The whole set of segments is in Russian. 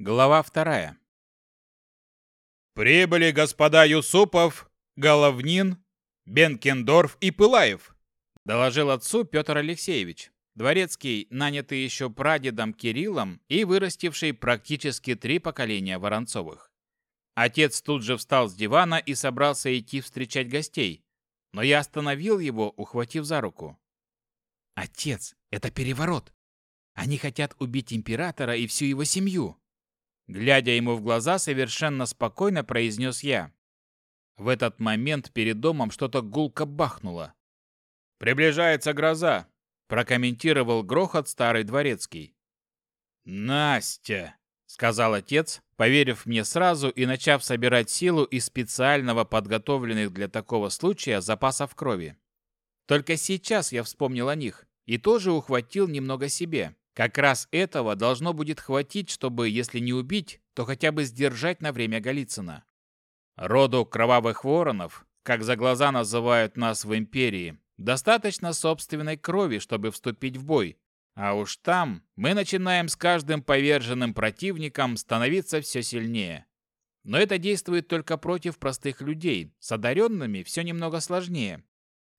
Глава вторая. Прибыли господа Юсупов, Головнин, Бенкендорф и Пылаев, доложил отцу Петр Алексеевич. Дворецкий, нанятый еще прадедом Кириллом и вырастивший практически три поколения Воронцовых. Отец тут же встал с дивана и собрался идти встречать гостей, но я остановил его, ухватив за руку. «Отец, это переворот! Они хотят убить императора и всю его семью!» Глядя ему в глаза, совершенно спокойно произнес я. В этот момент перед домом что-то гулко бахнуло. «Приближается гроза», — прокомментировал грохот старый дворецкий. «Настя!» — сказал отец, поверив мне сразу и начав собирать силу из специального подготовленных для такого случая запасов крови. Только сейчас я вспомнил о них и тоже ухватил немного себе. Как раз этого должно будет хватить, чтобы, если не убить, то хотя бы сдержать на время Голицына. Роду кровавых воронов, как за глаза называют нас в империи, достаточно собственной крови, чтобы вступить в бой. А уж там мы начинаем с каждым поверженным противником становиться все сильнее. Но это действует только против простых людей. С одаренными все немного сложнее.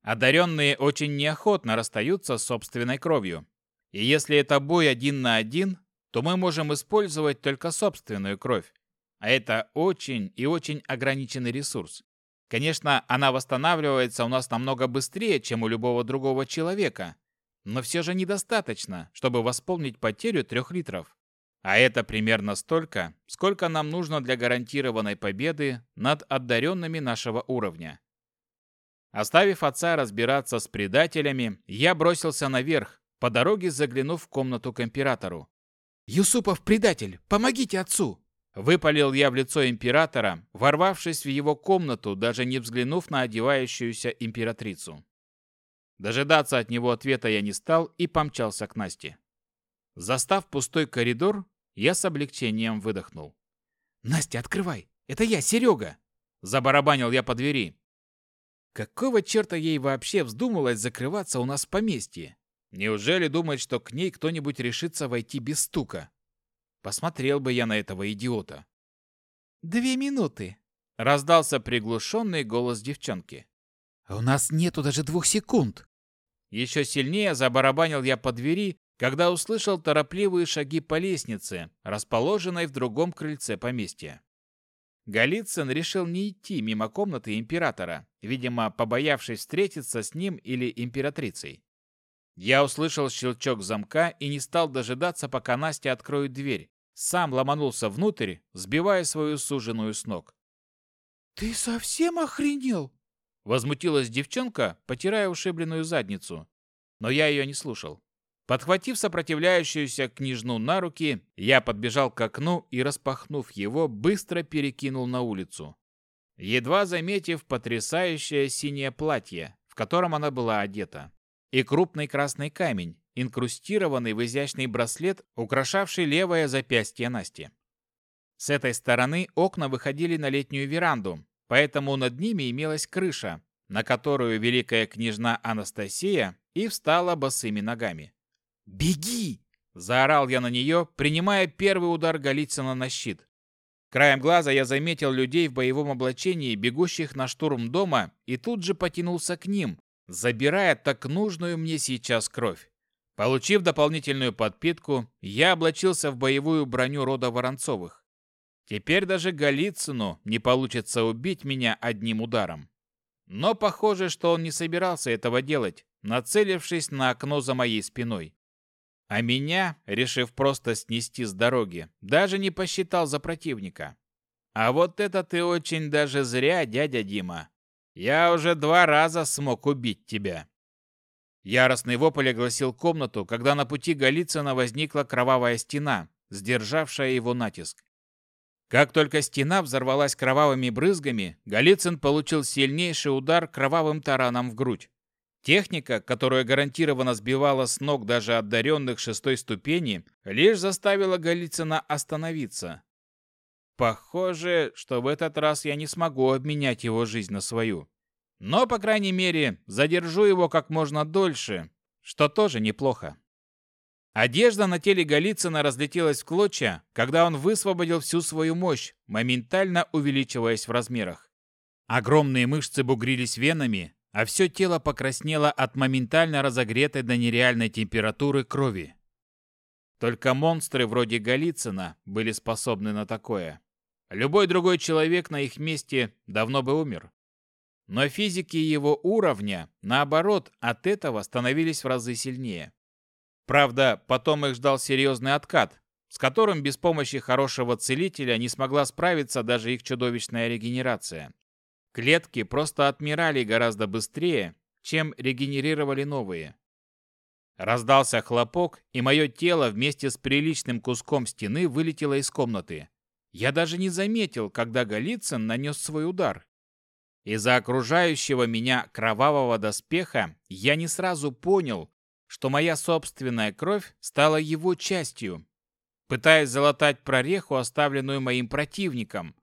Одаренные очень неохотно расстаются с собственной кровью. И если это бой один на один, то мы можем использовать только собственную кровь. А это очень и очень ограниченный ресурс. Конечно, она восстанавливается у нас намного быстрее, чем у любого другого человека, но все же недостаточно, чтобы восполнить потерю трех литров. А это примерно столько, сколько нам нужно для гарантированной победы над отдаренными нашего уровня. Оставив отца разбираться с предателями, я бросился наверх, по дороге заглянув в комнату к императору. «Юсупов предатель! Помогите отцу!» Выпалил я в лицо императора, ворвавшись в его комнату, даже не взглянув на одевающуюся императрицу. Дожидаться от него ответа я не стал и помчался к Насте. Застав пустой коридор, я с облегчением выдохнул. «Настя, открывай! Это я, Серега!» Забарабанил я по двери. Какого черта ей вообще вздумалось закрываться у нас в поместье? Неужели думать, что к ней кто-нибудь решится войти без стука? Посмотрел бы я на этого идиота. «Две минуты!» — раздался приглушенный голос девчонки. А «У нас нету даже двух секунд!» Еще сильнее забарабанил я по двери, когда услышал торопливые шаги по лестнице, расположенной в другом крыльце поместья. Голицын решил не идти мимо комнаты императора, видимо, побоявшись встретиться с ним или императрицей. Я услышал щелчок замка и не стал дожидаться, пока Настя откроет дверь. Сам ломанулся внутрь, сбивая свою суженую с ног. «Ты совсем охренел?» Возмутилась девчонка, потирая ушибленную задницу. Но я ее не слушал. Подхватив сопротивляющуюся княжну на руки, я подбежал к окну и, распахнув его, быстро перекинул на улицу. Едва заметив потрясающее синее платье, в котором она была одета и крупный красный камень, инкрустированный в изящный браслет, украшавший левое запястье Насти. С этой стороны окна выходили на летнюю веранду, поэтому над ними имелась крыша, на которую великая княжна Анастасия и встала босыми ногами. «Беги!» – заорал я на нее, принимая первый удар Голицына на щит. Краем глаза я заметил людей в боевом облачении, бегущих на штурм дома, и тут же потянулся к ним, забирая так нужную мне сейчас кровь. Получив дополнительную подпитку, я облачился в боевую броню рода Воронцовых. Теперь даже Голицыну не получится убить меня одним ударом. Но похоже, что он не собирался этого делать, нацелившись на окно за моей спиной. А меня, решив просто снести с дороги, даже не посчитал за противника. А вот это ты очень даже зря, дядя Дима. Я уже два раза смог убить тебя. Яростный вопль огласил комнату, когда на пути Голицына возникла кровавая стена, сдержавшая его натиск. Как только стена взорвалась кровавыми брызгами, Голицын получил сильнейший удар кровавым тараном в грудь. Техника, которая гарантированно сбивала с ног даже одаренных шестой ступени, лишь заставила Голицына остановиться, Похоже, что в этот раз я не смогу обменять его жизнь на свою. Но, по крайней мере, задержу его как можно дольше, что тоже неплохо. Одежда на теле Голицына разлетелась в клочья, когда он высвободил всю свою мощь, моментально увеличиваясь в размерах. Огромные мышцы бугрились венами, а все тело покраснело от моментально разогретой до нереальной температуры крови. Только монстры вроде Голицына были способны на такое. Любой другой человек на их месте давно бы умер. Но физики его уровня, наоборот, от этого становились в разы сильнее. Правда, потом их ждал серьезный откат, с которым без помощи хорошего целителя не смогла справиться даже их чудовищная регенерация. Клетки просто отмирали гораздо быстрее, чем регенерировали новые. Раздался хлопок, и мое тело вместе с приличным куском стены вылетело из комнаты. Я даже не заметил, когда Голицын нанес свой удар. Из-за окружающего меня кровавого доспеха я не сразу понял, что моя собственная кровь стала его частью, пытаясь залатать прореху, оставленную моим противником.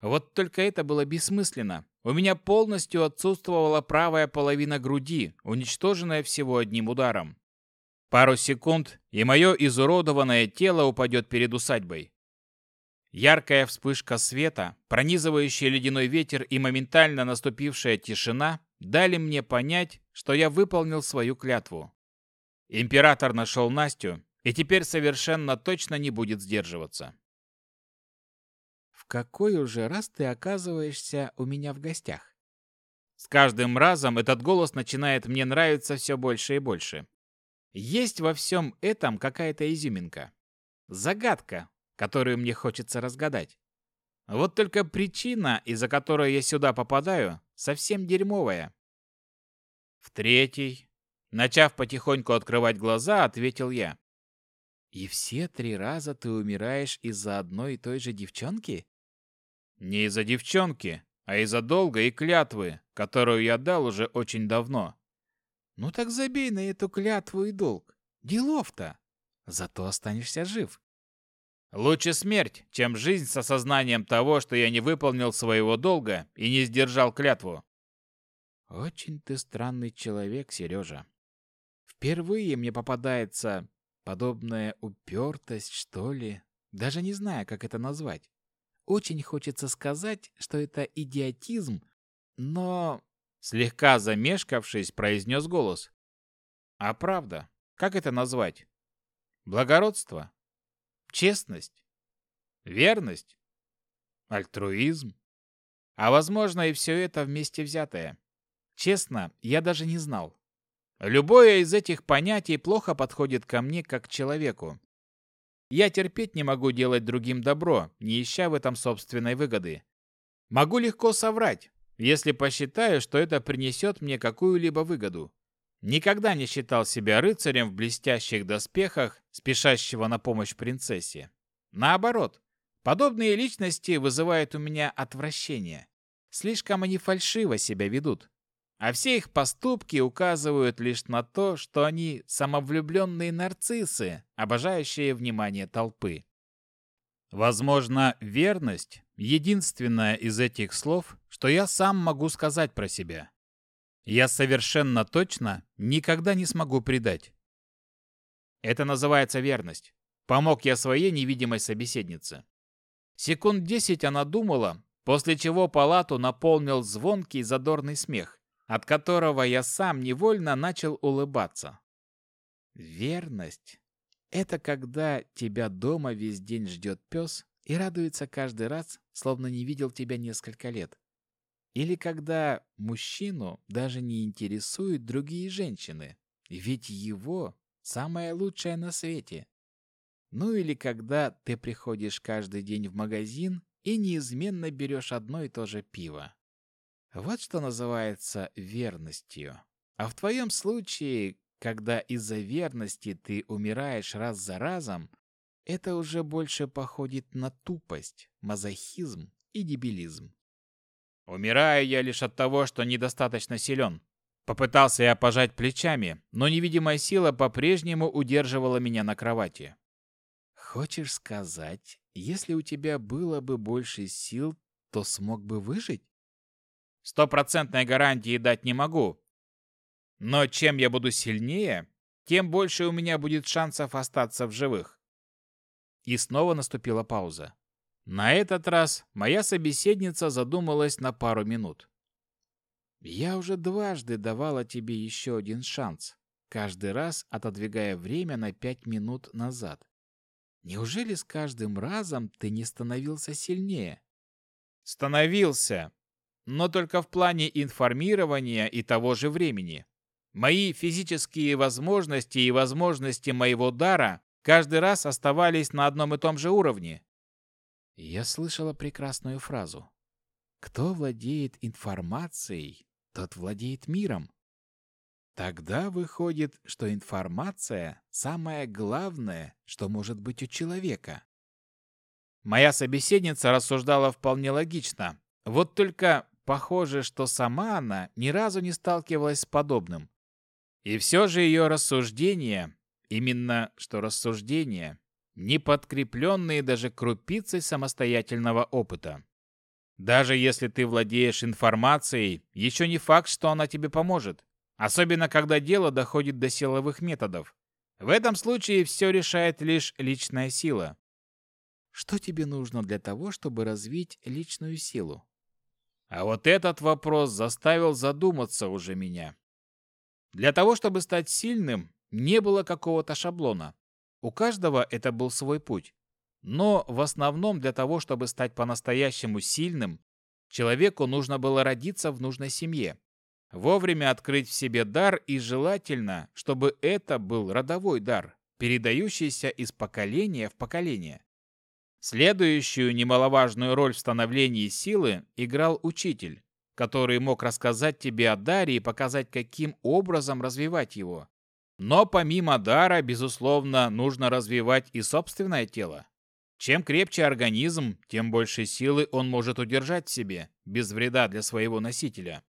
Вот только это было бессмысленно. У меня полностью отсутствовала правая половина груди, уничтоженная всего одним ударом. Пару секунд, и мое изуродованное тело упадет перед усадьбой. Яркая вспышка света, пронизывающий ледяной ветер и моментально наступившая тишина дали мне понять, что я выполнил свою клятву. Император нашел Настю и теперь совершенно точно не будет сдерживаться. «В какой уже раз ты оказываешься у меня в гостях?» С каждым разом этот голос начинает мне нравиться все больше и больше. Есть во всем этом какая-то изюминка. Загадка, которую мне хочется разгадать. Вот только причина, из-за которой я сюда попадаю, совсем дерьмовая. В третий, начав потихоньку открывать глаза, ответил я. И все три раза ты умираешь из-за одной и той же девчонки? Не из-за девчонки, а из-за долга и клятвы, которую я дал уже очень давно. Ну так забей на эту клятву и долг. Делов-то. Зато останешься жив. Лучше смерть, чем жизнь с осознанием того, что я не выполнил своего долга и не сдержал клятву. Очень ты странный человек, Сережа. Впервые мне попадается подобная упертость, что ли, даже не знаю, как это назвать. Очень хочется сказать, что это идиотизм, но слегка замешкавшись, произнес голос. А правда, как это назвать? Благородство честность, верность, альтруизм. А возможно и все это вместе взятое. Честно, я даже не знал. Любое из этих понятий плохо подходит ко мне как к человеку. Я терпеть не могу делать другим добро, не ища в этом собственной выгоды. Могу легко соврать, если посчитаю, что это принесет мне какую-либо выгоду никогда не считал себя рыцарем в блестящих доспехах, спешащего на помощь принцессе. Наоборот, подобные личности вызывают у меня отвращение. Слишком они фальшиво себя ведут. А все их поступки указывают лишь на то, что они самовлюбленные нарциссы, обожающие внимание толпы. Возможно, верность – единственное из этих слов, что я сам могу сказать про себя. Я совершенно точно никогда не смогу предать. Это называется верность. Помог я своей невидимой собеседнице. Секунд десять она думала, после чего палату наполнил звонкий задорный смех, от которого я сам невольно начал улыбаться. Верность — это когда тебя дома весь день ждет пес и радуется каждый раз, словно не видел тебя несколько лет. Или когда мужчину даже не интересуют другие женщины, ведь его самое лучшее на свете. Ну или когда ты приходишь каждый день в магазин и неизменно берешь одно и то же пиво. Вот что называется верностью. А в твоем случае, когда из-за верности ты умираешь раз за разом, это уже больше походит на тупость, мазохизм и дебилизм. Умирая, я лишь от того, что недостаточно силен. Попытался я пожать плечами, но невидимая сила по-прежнему удерживала меня на кровати. Хочешь сказать, если у тебя было бы больше сил, то смог бы выжить? Стопроцентной гарантии дать не могу. Но чем я буду сильнее, тем больше у меня будет шансов остаться в живых. И снова наступила пауза. На этот раз моя собеседница задумалась на пару минут. «Я уже дважды давала тебе еще один шанс, каждый раз отодвигая время на пять минут назад. Неужели с каждым разом ты не становился сильнее?» «Становился, но только в плане информирования и того же времени. Мои физические возможности и возможности моего дара каждый раз оставались на одном и том же уровне. Я слышала прекрасную фразу. «Кто владеет информацией, тот владеет миром». Тогда выходит, что информация – самое главное, что может быть у человека. Моя собеседница рассуждала вполне логично. Вот только похоже, что сама она ни разу не сталкивалась с подобным. И все же ее рассуждение, именно что рассуждение, не подкрепленные даже крупицей самостоятельного опыта. Даже если ты владеешь информацией, еще не факт, что она тебе поможет, особенно когда дело доходит до силовых методов. В этом случае все решает лишь личная сила. Что тебе нужно для того, чтобы развить личную силу? А вот этот вопрос заставил задуматься уже меня. Для того, чтобы стать сильным, не было какого-то шаблона. У каждого это был свой путь. Но в основном для того, чтобы стать по-настоящему сильным, человеку нужно было родиться в нужной семье, вовремя открыть в себе дар и желательно, чтобы это был родовой дар, передающийся из поколения в поколение. Следующую немаловажную роль в становлении силы играл учитель, который мог рассказать тебе о даре и показать, каким образом развивать его. Но помимо дара, безусловно, нужно развивать и собственное тело. Чем крепче организм, тем больше силы он может удержать в себе, без вреда для своего носителя.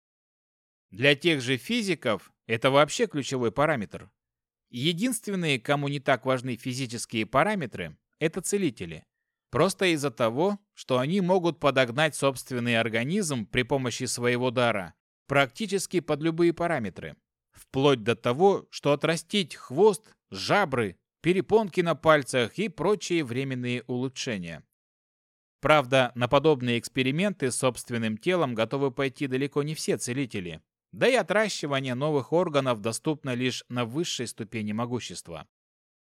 Для тех же физиков это вообще ключевой параметр. Единственные, кому не так важны физические параметры, это целители. Просто из-за того, что они могут подогнать собственный организм при помощи своего дара практически под любые параметры вплоть до того, что отрастить хвост, жабры, перепонки на пальцах и прочие временные улучшения. Правда, на подобные эксперименты с собственным телом готовы пойти далеко не все целители, да и отращивание новых органов доступно лишь на высшей ступени могущества.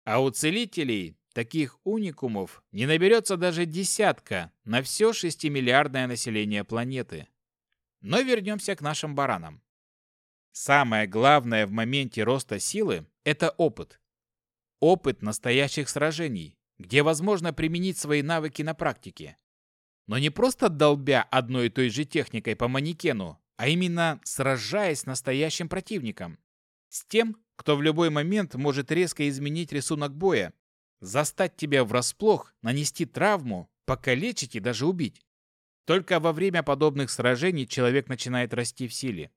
А у целителей таких уникумов не наберется даже десятка на все 6-миллиардное население планеты. Но вернемся к нашим баранам. Самое главное в моменте роста силы – это опыт. Опыт настоящих сражений, где возможно применить свои навыки на практике. Но не просто долбя одной и той же техникой по манекену, а именно сражаясь с настоящим противником. С тем, кто в любой момент может резко изменить рисунок боя, застать тебя врасплох, нанести травму, покалечить и даже убить. Только во время подобных сражений человек начинает расти в силе.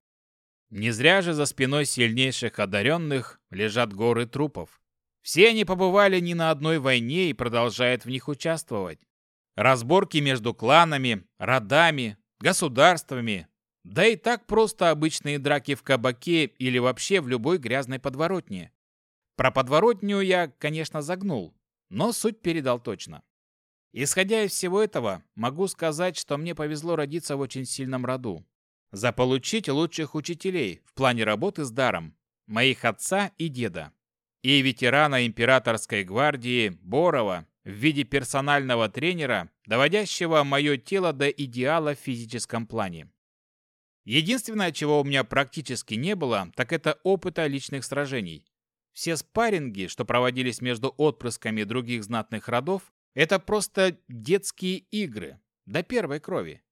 Не зря же за спиной сильнейших одаренных лежат горы трупов. Все они побывали ни на одной войне и продолжают в них участвовать. Разборки между кланами, родами, государствами, да и так просто обычные драки в кабаке или вообще в любой грязной подворотне. Про подворотню я, конечно, загнул, но суть передал точно. Исходя из всего этого, могу сказать, что мне повезло родиться в очень сильном роду заполучить лучших учителей в плане работы с даром, моих отца и деда, и ветерана императорской гвардии Борова в виде персонального тренера, доводящего мое тело до идеала в физическом плане. Единственное, чего у меня практически не было, так это опыта личных сражений. Все спарринги, что проводились между отпрысками других знатных родов, это просто детские игры, до первой крови.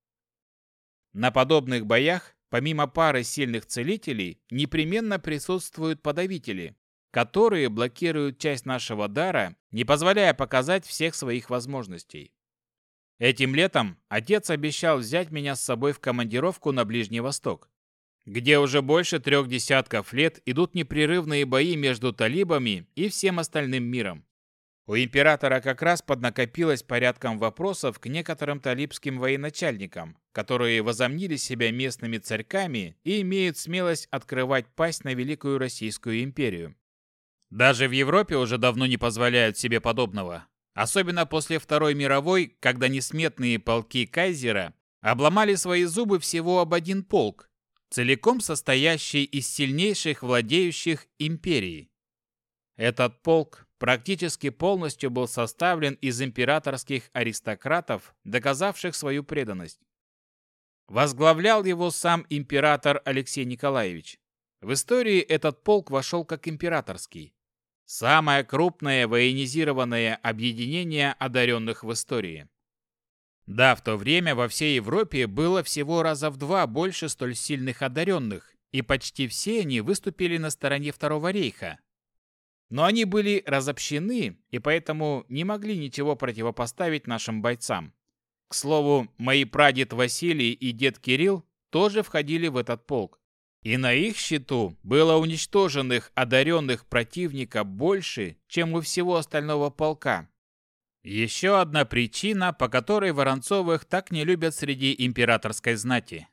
На подобных боях, помимо пары сильных целителей, непременно присутствуют подавители, которые блокируют часть нашего дара, не позволяя показать всех своих возможностей. Этим летом отец обещал взять меня с собой в командировку на Ближний Восток, где уже больше трех десятков лет идут непрерывные бои между талибами и всем остальным миром. У императора как раз поднакопилось порядком вопросов к некоторым талибским военачальникам, которые возомнили себя местными царьками и имеют смелость открывать пасть на Великую Российскую империю. Даже в Европе уже давно не позволяют себе подобного. Особенно после Второй мировой, когда несметные полки кайзера обломали свои зубы всего об один полк, целиком состоящий из сильнейших владеющих империей. Этот полк практически полностью был составлен из императорских аристократов, доказавших свою преданность. Возглавлял его сам император Алексей Николаевич. В истории этот полк вошел как императорский. Самое крупное военизированное объединение одаренных в истории. Да, в то время во всей Европе было всего раза в два больше столь сильных одаренных, и почти все они выступили на стороне Второго рейха, но они были разобщены и поэтому не могли ничего противопоставить нашим бойцам. К слову, мои прадед Василий и дед Кирилл тоже входили в этот полк. И на их счету было уничтоженных одаренных противника больше, чем у всего остального полка. Еще одна причина, по которой Воронцовых так не любят среди императорской знати.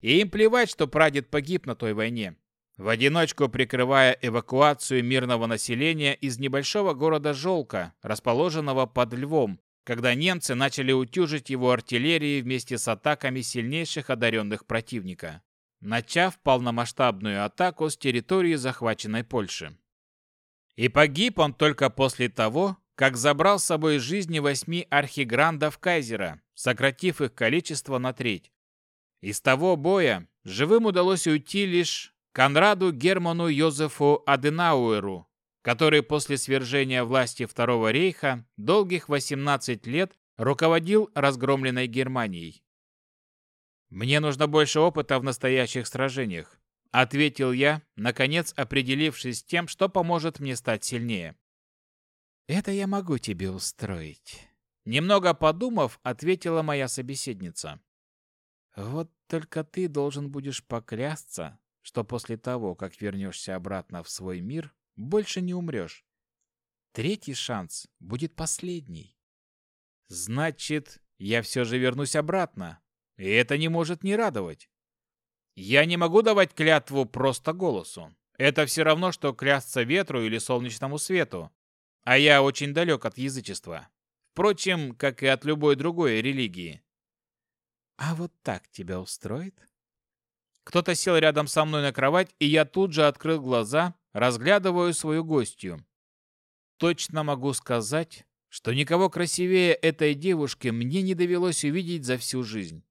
И им плевать, что прадед погиб на той войне в одиночку прикрывая эвакуацию мирного населения из небольшого города Желка, расположенного под Львом, когда немцы начали утюжить его артиллерией вместе с атаками сильнейших одаренных противника, начав полномасштабную атаку с территории захваченной Польши. И погиб он только после того, как забрал с собой из жизни восьми архиграндов Кайзера, сократив их количество на треть. Из того боя живым удалось уйти лишь Конраду Герману Йозефу Аденауэру, который после свержения власти Второго рейха долгих 18 лет руководил разгромленной Германией. «Мне нужно больше опыта в настоящих сражениях», ответил я, наконец определившись тем, что поможет мне стать сильнее. «Это я могу тебе устроить», немного подумав, ответила моя собеседница. «Вот только ты должен будешь поклясться, что после того, как вернешься обратно в свой мир, больше не умрешь. Третий шанс будет последний. Значит, я все же вернусь обратно. И это не может не радовать. Я не могу давать клятву просто голосу. Это все равно, что клясться ветру или солнечному свету. А я очень далек от язычества. Впрочем, как и от любой другой религии. А вот так тебя устроит? Кто-то сел рядом со мной на кровать, и я тут же открыл глаза, разглядывая свою гостью. Точно могу сказать, что никого красивее этой девушки мне не довелось увидеть за всю жизнь.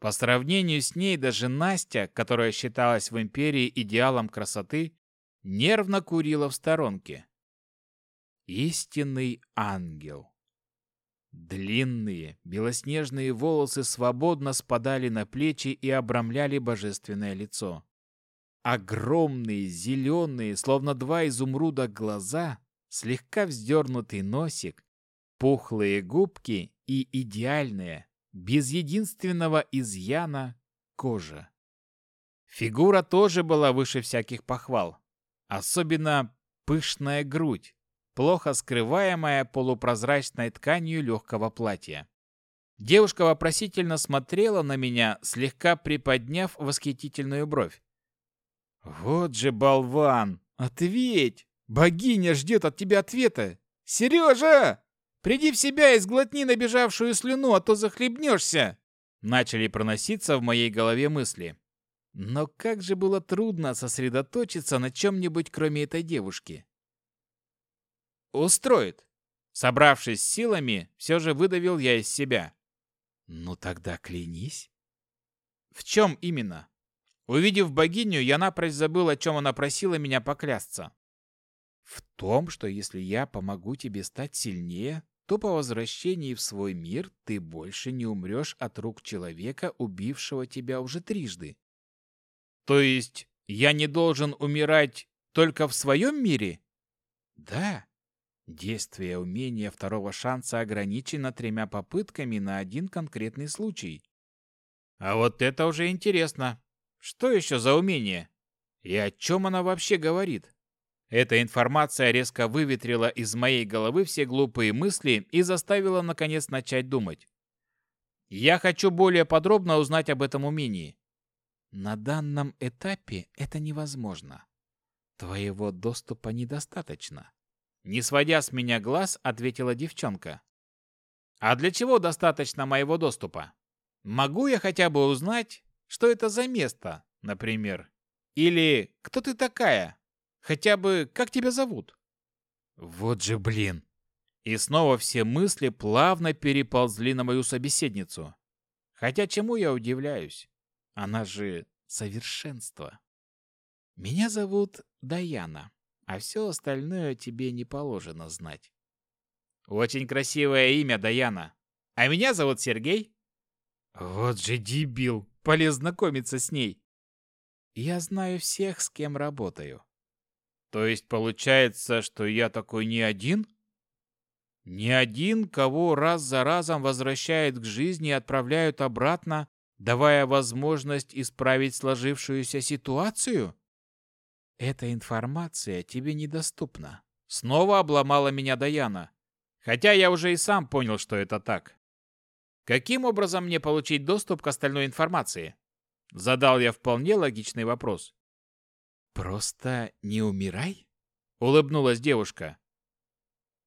По сравнению с ней даже Настя, которая считалась в империи идеалом красоты, нервно курила в сторонке. Истинный ангел. Длинные, белоснежные волосы свободно спадали на плечи и обрамляли божественное лицо. Огромные, зеленые, словно два изумруда глаза, слегка вздернутый носик, пухлые губки и идеальная, без единственного изъяна, кожа. Фигура тоже была выше всяких похвал. Особенно пышная грудь, плохо скрываемая полупрозрачной тканью легкого платья. Девушка вопросительно смотрела на меня, слегка приподняв восхитительную бровь. «Вот же болван! Ответь! Богиня ждет от тебя ответа! Сережа! Приди в себя и сглотни набежавшую слюну, а то захлебнешься!» Начали проноситься в моей голове мысли. Но как же было трудно сосредоточиться на чем-нибудь, кроме этой девушки устроит». Собравшись силами, все же выдавил я из себя. «Ну тогда клянись». «В чем именно?» Увидев богиню, я напрочь забыл, о чем она просила меня поклясться. «В том, что если я помогу тебе стать сильнее, то по возвращении в свой мир ты больше не умрешь от рук человека, убившего тебя уже трижды». «То есть я не должен умирать только в своем мире?» «Да», Действие умения второго шанса ограничено тремя попытками на один конкретный случай. А вот это уже интересно. Что еще за умение? И о чем она вообще говорит? Эта информация резко выветрила из моей головы все глупые мысли и заставила наконец начать думать. Я хочу более подробно узнать об этом умении. На данном этапе это невозможно. Твоего доступа недостаточно. Не сводя с меня глаз, ответила девчонка. «А для чего достаточно моего доступа? Могу я хотя бы узнать, что это за место, например? Или кто ты такая? Хотя бы как тебя зовут?» «Вот же блин!» И снова все мысли плавно переползли на мою собеседницу. Хотя чему я удивляюсь? Она же совершенство. Меня зовут Даяна а все остальное тебе не положено знать. Очень красивое имя, Даяна. А меня зовут Сергей. Вот же дебил, полез знакомиться с ней. Я знаю всех, с кем работаю. То есть получается, что я такой не один? Не один, кого раз за разом возвращают к жизни и отправляют обратно, давая возможность исправить сложившуюся ситуацию? Эта информация тебе недоступна. Снова обломала меня Даяна. Хотя я уже и сам понял, что это так. Каким образом мне получить доступ к остальной информации? Задал я вполне логичный вопрос. Просто не умирай? Улыбнулась девушка.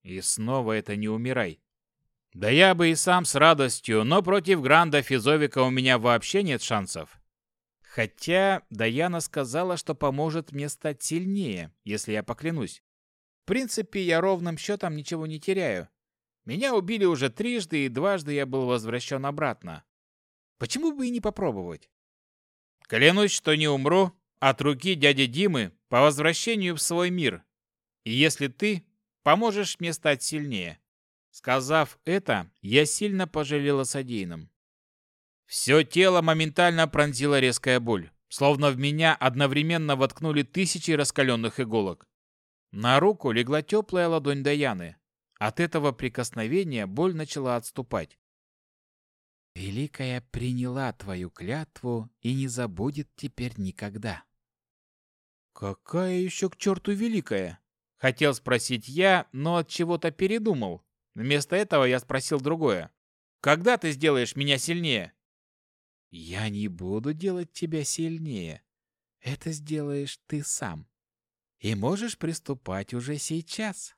И снова это не умирай. Да я бы и сам с радостью, но против Гранда Физовика у меня вообще нет шансов. Хотя Даяна сказала, что поможет мне стать сильнее, если я поклянусь. В принципе, я ровным счетом ничего не теряю. Меня убили уже трижды, и дважды я был возвращен обратно. Почему бы и не попробовать? Клянусь, что не умру от руки дяди Димы по возвращению в свой мир. И если ты поможешь мне стать сильнее. Сказав это, я сильно пожалела содеянным. Все тело моментально пронзила резкая боль, словно в меня одновременно воткнули тысячи раскаленных иголок. На руку легла теплая ладонь Даяны. От этого прикосновения боль начала отступать. «Великая приняла твою клятву и не забудет теперь никогда». «Какая еще к черту великая?» Хотел спросить я, но от чего-то передумал. Вместо этого я спросил другое. «Когда ты сделаешь меня сильнее?» Я не буду делать тебя сильнее. Это сделаешь ты сам. И можешь приступать уже сейчас.